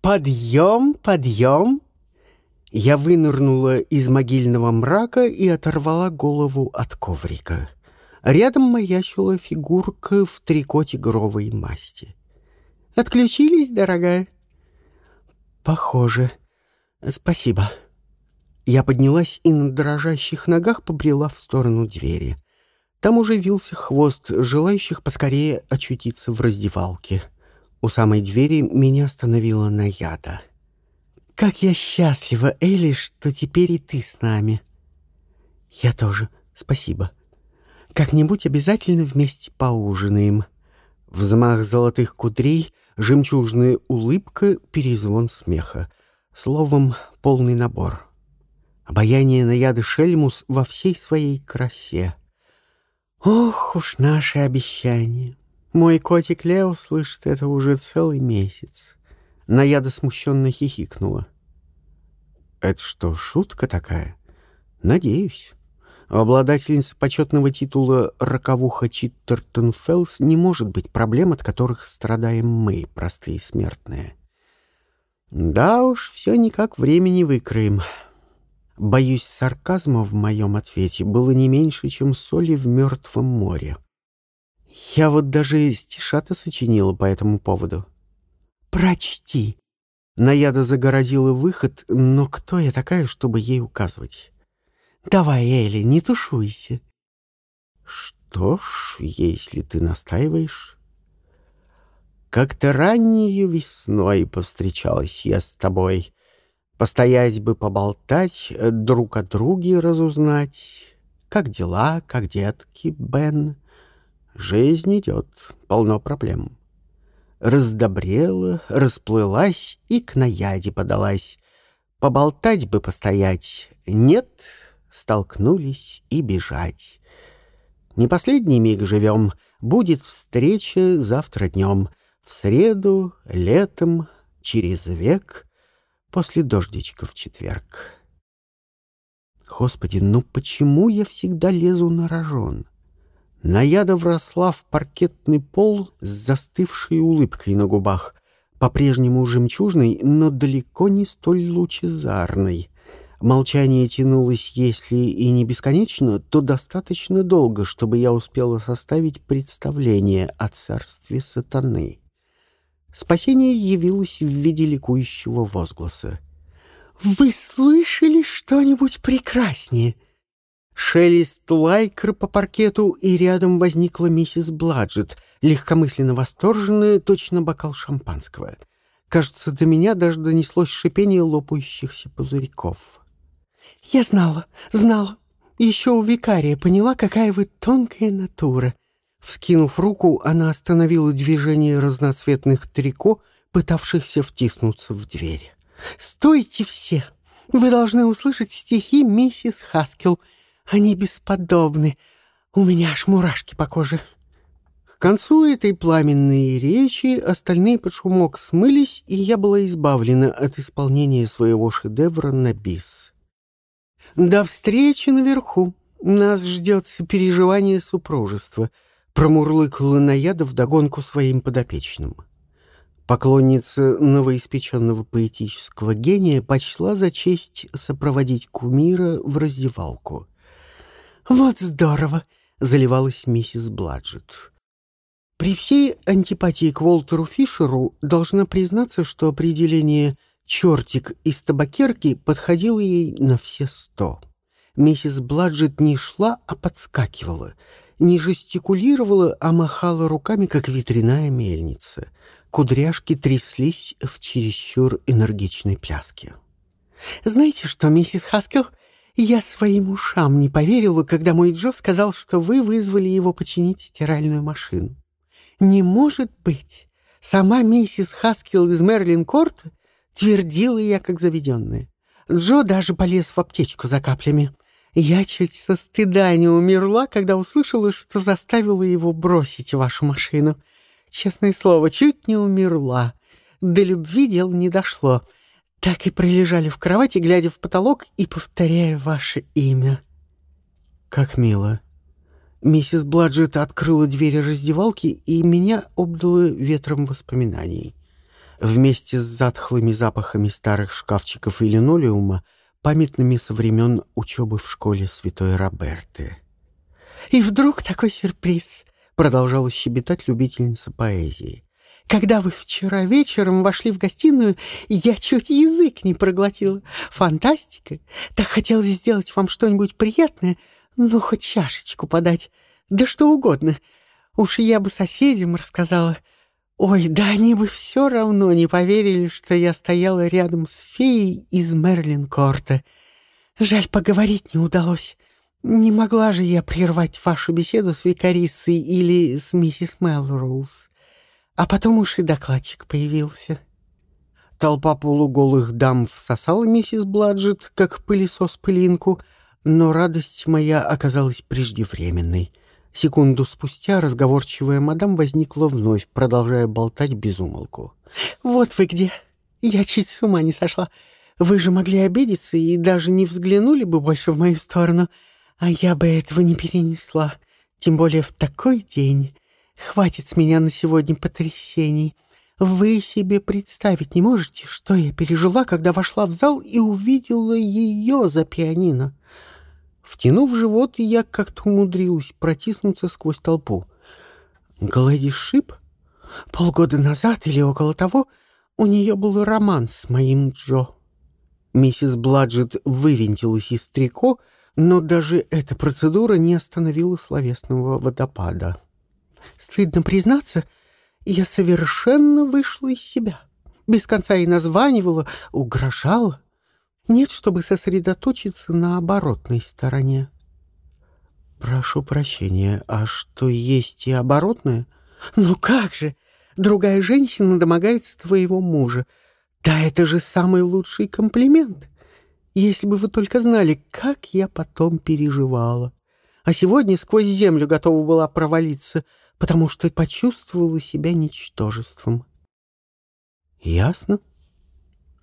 «Подъем, подъем!» Я вынырнула из могильного мрака и оторвала голову от коврика. Рядом маячила фигурка в трико тигровой масти. «Отключились, дорогая?» «Похоже. Спасибо». Я поднялась и на дрожащих ногах побрела в сторону двери. Там уже вился хвост желающих поскорее очутиться в раздевалке. У самой двери меня остановила Наяда. «Как я счастлива, Элли, что теперь и ты с нами!» «Я тоже. Спасибо. Как-нибудь обязательно вместе поужинаем». Взмах золотых кудрей, жемчужная улыбка, перезвон смеха. Словом, полный набор. Обаяние Наяды Шельмус во всей своей красе. Ох уж наше обещание. Мой котик Лео слышит это уже целый месяц. Наяда смущенно хихикнула. Это что, шутка такая? Надеюсь. обладательница почетного титула «Роковуха Читтертон-Феллс» не может быть проблем, от которых страдаем мы, простые смертные. Да уж, все никак время не выкроим. Боюсь, сарказма в моем ответе было не меньше, чем соли в мертвом море. Я вот даже стишата сочинила по этому поводу. «Прочти!» Наяда загородила выход, но кто я такая, чтобы ей указывать? «Давай, Элли, не тушуйся!» «Что ж, если ты настаиваешь...» «Как-то раннею весной повстречалась я с тобой», Постоять бы поболтать, друг о друге разузнать. Как дела, как детки, Бен? Жизнь идет, полно проблем. Раздобрела, расплылась и к наяде подалась. Поболтать бы постоять. Нет, столкнулись и бежать. Не последний миг живем, будет встреча завтра днем. В среду, летом, через век — после дождичка в четверг. Господи, ну почему я всегда лезу на рожон? Наяда вросла в паркетный пол с застывшей улыбкой на губах, по-прежнему жемчужной, но далеко не столь лучезарной. Молчание тянулось, если и не бесконечно, то достаточно долго, чтобы я успела составить представление о царстве сатаны. Спасение явилось в виде ликующего возгласа. «Вы слышали что-нибудь прекраснее?» Шелест лайкр по паркету, и рядом возникла миссис Бладжет, легкомысленно восторженная, точно бокал шампанского. Кажется, до меня даже донеслось шипение лопающихся пузырьков. «Я знала, знала. Еще у викария поняла, какая вы тонкая натура. Вскинув руку, она остановила движение разноцветных трико, пытавшихся втиснуться в дверь. «Стойте все! Вы должны услышать стихи миссис Хаскел. Они бесподобны. У меня аж мурашки по коже». К концу этой пламенной речи остальные под шумок смылись, и я была избавлена от исполнения своего шедевра на бис. «До встречи наверху. Нас ждет сопереживание супружества» промурлыкала Наяда вдогонку своим подопечным. Поклонница новоиспеченного поэтического гения почла за честь сопроводить кумира в раздевалку. «Вот здорово!» — заливалась миссис Бладжет. При всей антипатии к Уолтеру Фишеру должна признаться, что определение «чертик из табакерки» подходило ей на все сто. Миссис Бладжет не шла, а подскакивала — не жестикулировала, а махала руками, как ветряная мельница. Кудряшки тряслись в чересчур энергичной пляске. «Знаете что, миссис Хаскел, я своим ушам не поверила, когда мой Джо сказал, что вы вызвали его починить стиральную машину. Не может быть! Сама миссис Хаскел из Мерлин-Корта твердила я, как заведенная. Джо даже полез в аптечку за каплями. Я чуть со стыда не умерла, когда услышала, что заставила его бросить вашу машину. Честное слово, чуть не умерла. До любви дел не дошло. Так и пролежали в кровати, глядя в потолок и повторяя ваше имя. Как мило. Миссис Бладжет открыла двери раздевалки, и меня обдало ветром воспоминаний. вместе с затхлыми запахами старых шкафчиков и линолеума, памятными со времен учебы в школе святой Роберты. «И вдруг такой сюрприз!» — продолжала щебетать любительница поэзии. «Когда вы вчера вечером вошли в гостиную, я чуть язык не проглотила. Фантастика! Так хотелось сделать вам что-нибудь приятное, ну, хоть чашечку подать, да что угодно. Уж я бы соседям рассказала. Ой, да они бы все равно не поверили, что я стояла рядом с феей из Мерлин-Корта. Жаль, поговорить не удалось. Не могла же я прервать вашу беседу с викариссой или с миссис Мелроуз. А потом уж и докладчик появился. Толпа полуголых дам всосала миссис Бладжет, как пылесос пылинку, но радость моя оказалась преждевременной. Секунду спустя разговорчивая мадам возникла вновь, продолжая болтать без умолку. «Вот вы где! Я чуть с ума не сошла. Вы же могли обидеться и даже не взглянули бы больше в мою сторону. А я бы этого не перенесла, тем более в такой день. Хватит с меня на сегодня потрясений. Вы себе представить не можете, что я пережила, когда вошла в зал и увидела ее за пианино. Втянув живот, я как-то умудрилась протиснуться сквозь толпу. Гладиш Шип? Полгода назад или около того у нее был роман с моим Джо. Миссис Бладжет вывинтилась из трико, но даже эта процедура не остановила словесного водопада. Стыдно признаться, я совершенно вышла из себя. Без конца и названивала, угрожала. Нет, чтобы сосредоточиться на оборотной стороне. Прошу прощения, а что есть и оборотное? Ну как же? Другая женщина домогается твоего мужа. Да это же самый лучший комплимент. Если бы вы только знали, как я потом переживала. А сегодня сквозь землю готова была провалиться, потому что почувствовала себя ничтожеством. Ясно?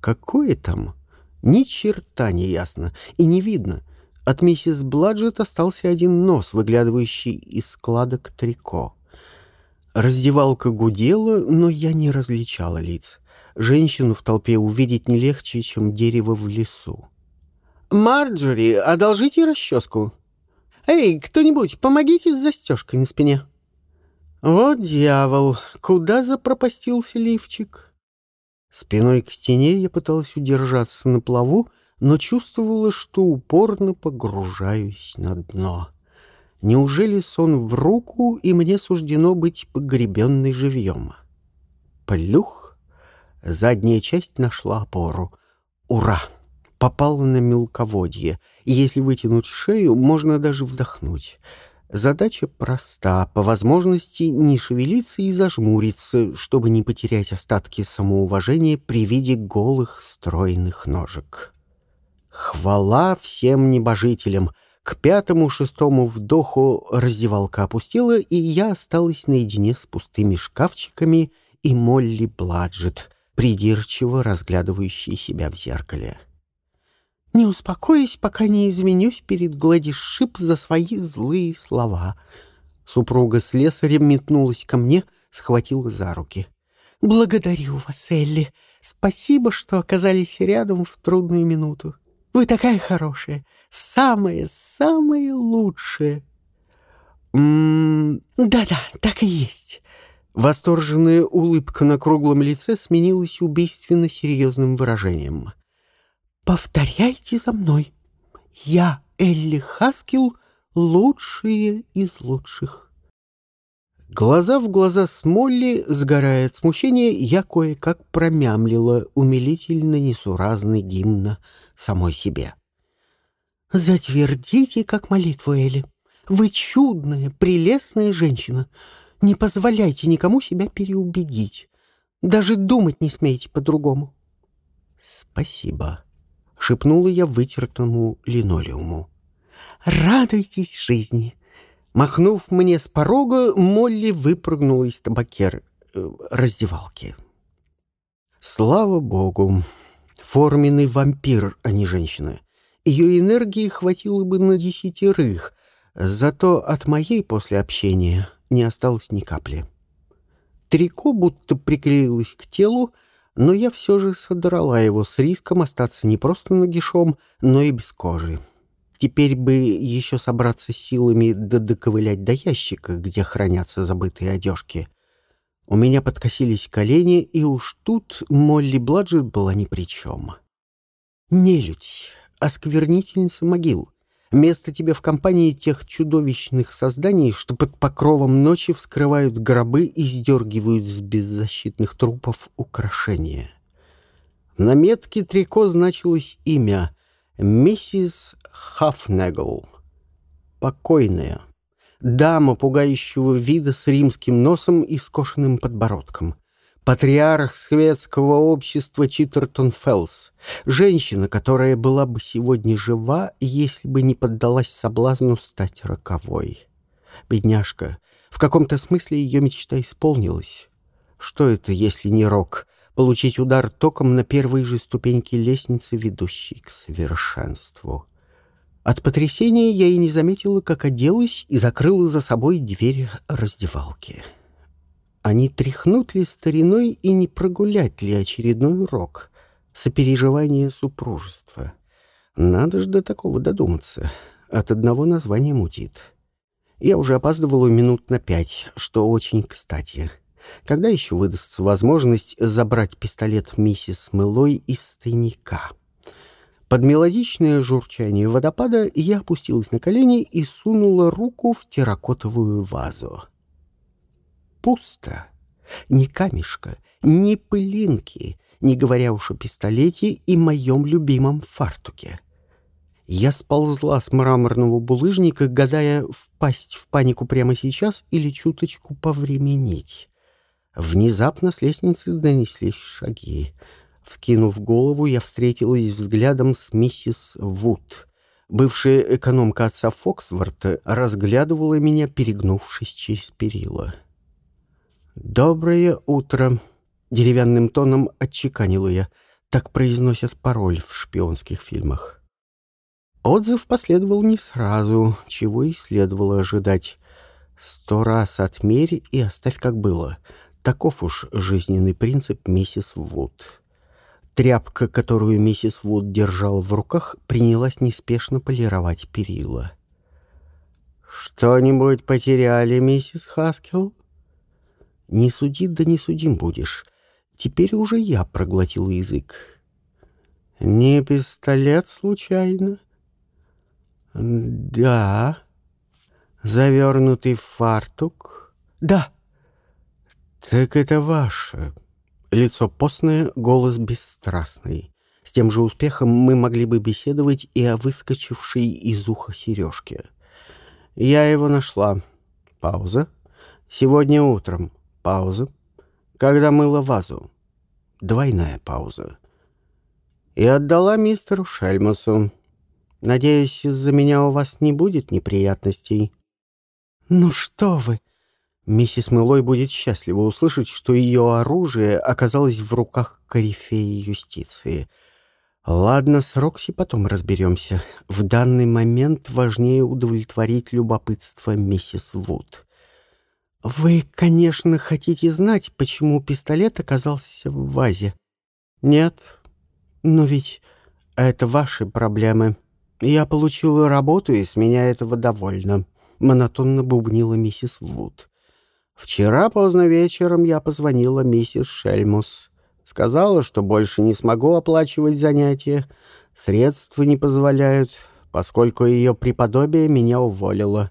Какое там? Ни черта не ясно и не видно. От миссис Бладжет остался один нос, выглядывающий из складок трико. Раздевалка гудела, но я не различала лиц. Женщину в толпе увидеть не легче, чем дерево в лесу. «Марджори, одолжите расческу!» «Эй, кто-нибудь, помогите с застежкой на спине!» «Вот дьявол, куда запропастился лифчик?» Спиной к стене я пыталась удержаться на плаву, но чувствовала, что упорно погружаюсь на дно. Неужели сон в руку, и мне суждено быть погребенной живьем? Плюх! Задняя часть нашла опору. Ура! Попала на мелководье, и если вытянуть шею, можно даже вдохнуть. Задача проста, по возможности не шевелиться и зажмуриться, чтобы не потерять остатки самоуважения при виде голых стройных ножек. Хвала всем небожителям! К пятому-шестому вдоху раздевалка опустила, и я осталась наедине с пустыми шкафчиками и Молли Бладжет, придирчиво разглядывающей себя в зеркале. Не успокоюсь, пока не извинюсь перед Гладиш Шип за свои злые слова. Супруга слесаря метнулась ко мне, схватила за руки. «Благодарю вас, Элли. Спасибо, что оказались рядом в трудную минуту. Вы такая хорошая, самая-самая лучшая». «М-м-м...» «Да-да, так и есть». Восторженная улыбка на круглом лице сменилась убийственно серьезным выражением. Повторяйте за мной. Я, Элли Хаскил, лучшие из лучших. Глаза в глаза с Молли, сгорая от смущения, я кое-как промямлила умилительно несуразный гимна самой себе. «Затвердите, как молитву, Элли. Вы чудная, прелестная женщина. Не позволяйте никому себя переубедить. Даже думать не смейте по-другому». «Спасибо», — шепнула я вытертому линолеуму. «Радуйтесь жизни!» Махнув мне с порога, Молли выпрыгнула из табакер э, раздевалки. Слава богу! Форменный вампир, а не женщина. Ее энергии хватило бы на десятерых, зато от моей после общения не осталось ни капли. Трико будто приклеилось к телу, но я все же содрала его с риском остаться не просто нагишом, но и без кожи. Теперь бы еще собраться силами да доковылять до ящика, где хранятся забытые одежки. У меня подкосились колени, и уж тут Молли Бладжер была ни при чем. Нелюдь, осквернительница могил. Место тебе в компании тех чудовищных созданий, что под покровом ночи вскрывают гробы и сдергивают с беззащитных трупов украшения. На метке трико значилось имя — миссис Хафнегл. Покойная. Дама пугающего вида с римским носом и скошенным подбородком. Патриарх светского общества Читтертон Фелс. Женщина, которая была бы сегодня жива, если бы не поддалась соблазну стать роковой. Бедняжка. В каком-то смысле ее мечта исполнилась. Что это, если не рок? Получить удар током на первой же ступеньке лестницы, ведущей к совершенству. От потрясения я и не заметила, как оделась и закрыла за собой дверь раздевалки. А не тряхнут ли стариной и не прогулять ли очередной урок? Сопереживание супружества. Надо ж до такого додуматься. От одного названия мутит. Я уже опаздывала минут на пять, что очень кстати. Когда еще выдастся возможность забрать пистолет миссис Мылой из тайника? Под мелодичное журчание водопада я опустилась на колени и сунула руку в терракотовую вазу. Пусто. Ни камешка, ни пылинки, не говоря уж о пистолете и моем любимом фартуке. Я сползла с мраморного булыжника, гадая, впасть в панику прямо сейчас или чуточку повременить. Внезапно с лестницы донеслись шаги. Вскинув голову, я встретилась взглядом с миссис Вуд. Бывшая экономка отца Фоксворта разглядывала меня, перегнувшись через перила. «Доброе утро!» — деревянным тоном отчеканила я. Так произносят пароль в шпионских фильмах. Отзыв последовал не сразу, чего и следовало ожидать. Сто раз отмерь и оставь как было. Таков уж жизненный принцип миссис Вуд. Тряпка, которую миссис Вуд держал в руках, принялась неспешно полировать перила. «Что-нибудь потеряли, миссис Хаскел?» «Не суди, да не судим будешь. Теперь уже я проглотил язык». «Не пистолет, случайно?» «Да». «Завернутый в фартук?» «Да». «Так это ваше». Лицо постное, голос бесстрастный. С тем же успехом мы могли бы беседовать и о выскочившей из уха сережке. Я его нашла. Пауза. Сегодня утром. Пауза. Когда мыла вазу. Двойная пауза. И отдала мистеру Шельмусу. Надеюсь, из-за меня у вас не будет неприятностей. «Ну что вы!» Миссис Мэлой будет счастлива услышать, что ее оружие оказалось в руках корифеи юстиции. Ладно, с Рокси потом разберемся. В данный момент важнее удовлетворить любопытство миссис Вуд. Вы, конечно, хотите знать, почему пистолет оказался в вазе. Нет, но ведь это ваши проблемы. Я получила работу, и с меня этого довольно. Монотонно бубнила миссис Вуд. Вчера поздно вечером я позвонила миссис Шельмус. Сказала, что больше не смогу оплачивать занятия. Средства не позволяют, поскольку ее преподобие меня уволило.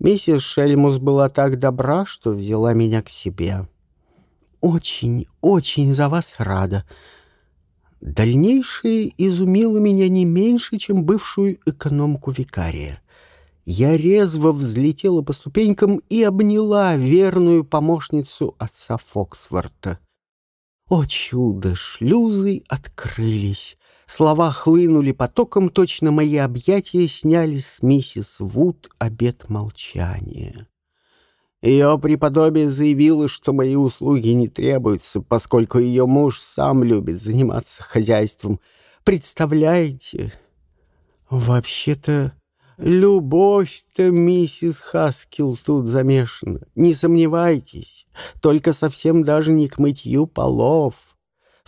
Миссис Шельмус была так добра, что взяла меня к себе. Очень, очень за вас рада. Дальнейшее изумило меня не меньше, чем бывшую экономку викария. Я резво взлетела по ступенькам и обняла верную помощницу отца Фоксворта. О чудо! Шлюзы открылись. Слова хлынули потоком, точно мои объятия сняли с миссис Вуд обет молчания. Ее преподобие заявило, что мои услуги не требуются, поскольку ее муж сам любит заниматься хозяйством. Представляете? Вообще-то Любовь-то, миссис Хаскил, тут замешана. Не сомневайтесь, только совсем даже не к мытью полов.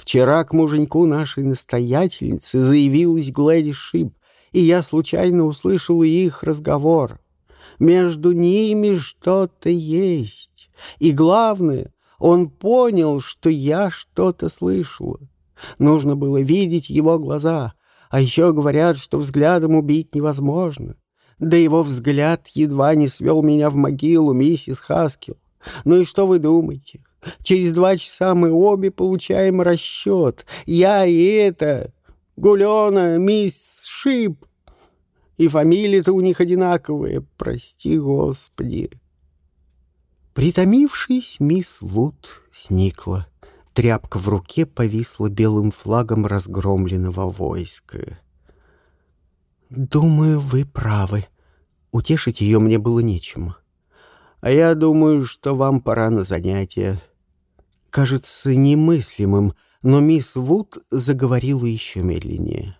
Вчера к муженьку нашей настоятельницы заявилась Глэдис Шип, и я случайно услышал их разговор. Между ними что-то есть. И главное, он понял, что я что-то слышала. Нужно было видеть его глаза. А еще говорят, что взглядом убить невозможно. Да его взгляд едва не свел меня в могилу, миссис Хаскил. Ну и что вы думаете? Через два часа мы обе получаем расчет. Я и это... Гулена, мисс Шип. И фамилии-то у них одинаковые, прости господи. Притомившись, мисс Вуд сникла. Тряпка в руке повисла белым флагом разгромленного войска. «Думаю, вы правы. Утешить ее мне было нечем. А я думаю, что вам пора на занятия кажется немыслимым, но мисс Вуд заговорила еще медленнее.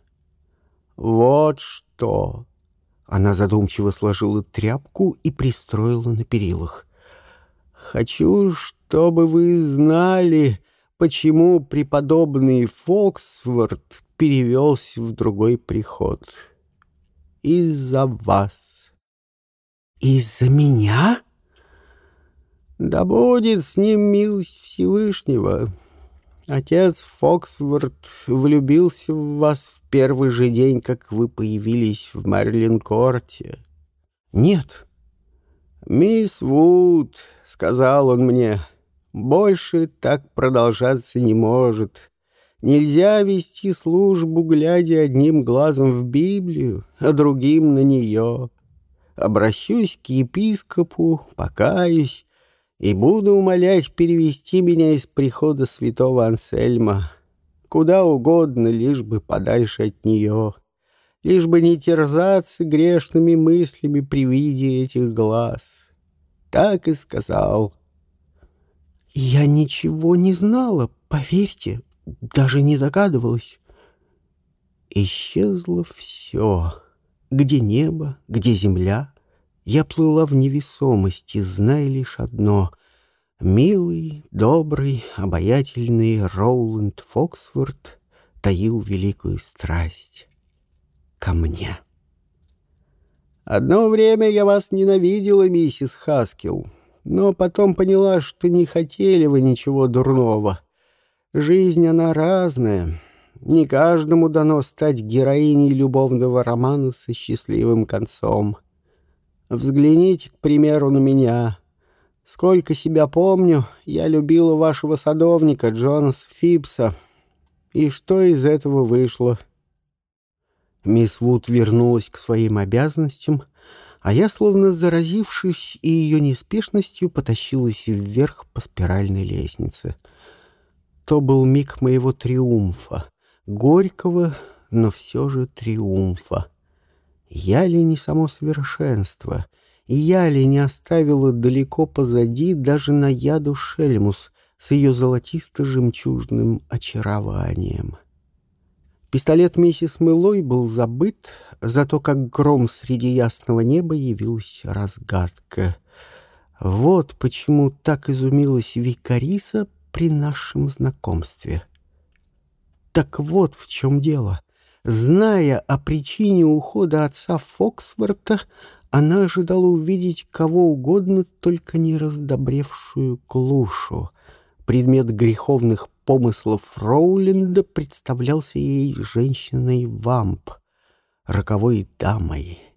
«Вот что!» Она задумчиво сложила тряпку и пристроила на перилах. «Хочу, чтобы вы знали, почему преподобный Фоксворт перевелся в другой приход. Из-за вас». «Из-за меня?» Да будет с ним милость Всевышнего. Отец Фоксворт влюбился в вас в первый же день, как вы появились в Мерлин-корте. Нет. Мисс Вуд, — сказал он мне, — больше так продолжаться не может. Нельзя вести службу, глядя одним глазом в Библию, а другим на нее. Обращусь к епископу, покаюсь, и буду умолять перевести меня из прихода святого Ансельма куда угодно, лишь бы подальше от нее, лишь бы не терзаться грешными мыслями при виде этих глаз. Так и сказал. Я ничего не знала, поверьте, даже не догадывалась. Исчезло все. Где небо, где земля, я плыла в невесомости, зная лишь одно — милый, добрый, обаятельный Роуланд Фоксворт таил великую страсть ко мне. Одно время я вас ненавидела, миссис Хаскил, но потом поняла, что не хотели вы ничего дурного. Жизнь, она разная. Не каждому дано стать героиней любовного романа со счастливым концом. Взгляните, к примеру, на меня. Сколько себя помню, я любила вашего садовника Джонас Фипса. И что из этого вышло? Мисс Вуд вернулась к своим обязанностям, а я, словно заразившись и ее неспешностью, потащилась вверх по спиральной лестнице. То был миг моего триумфа, горького, но все же триумфа. Я ли не само совершенство? Я ли не оставила далеко позади даже на яду Шельмус с ее золотисто-жемчужным очарованием? Пистолет миссис Мылой был забыт, зато как гром среди ясного неба явилась разгадка. Вот почему так изумилась Викариса при нашем знакомстве. Так вот в чем дело — Зная о причине ухода отца Фоксворта, она ожидала увидеть кого угодно, только не раздобревшую клушу. Предмет греховных помыслов Роулинда представлялся ей женщиной-вамп, роковой дамой —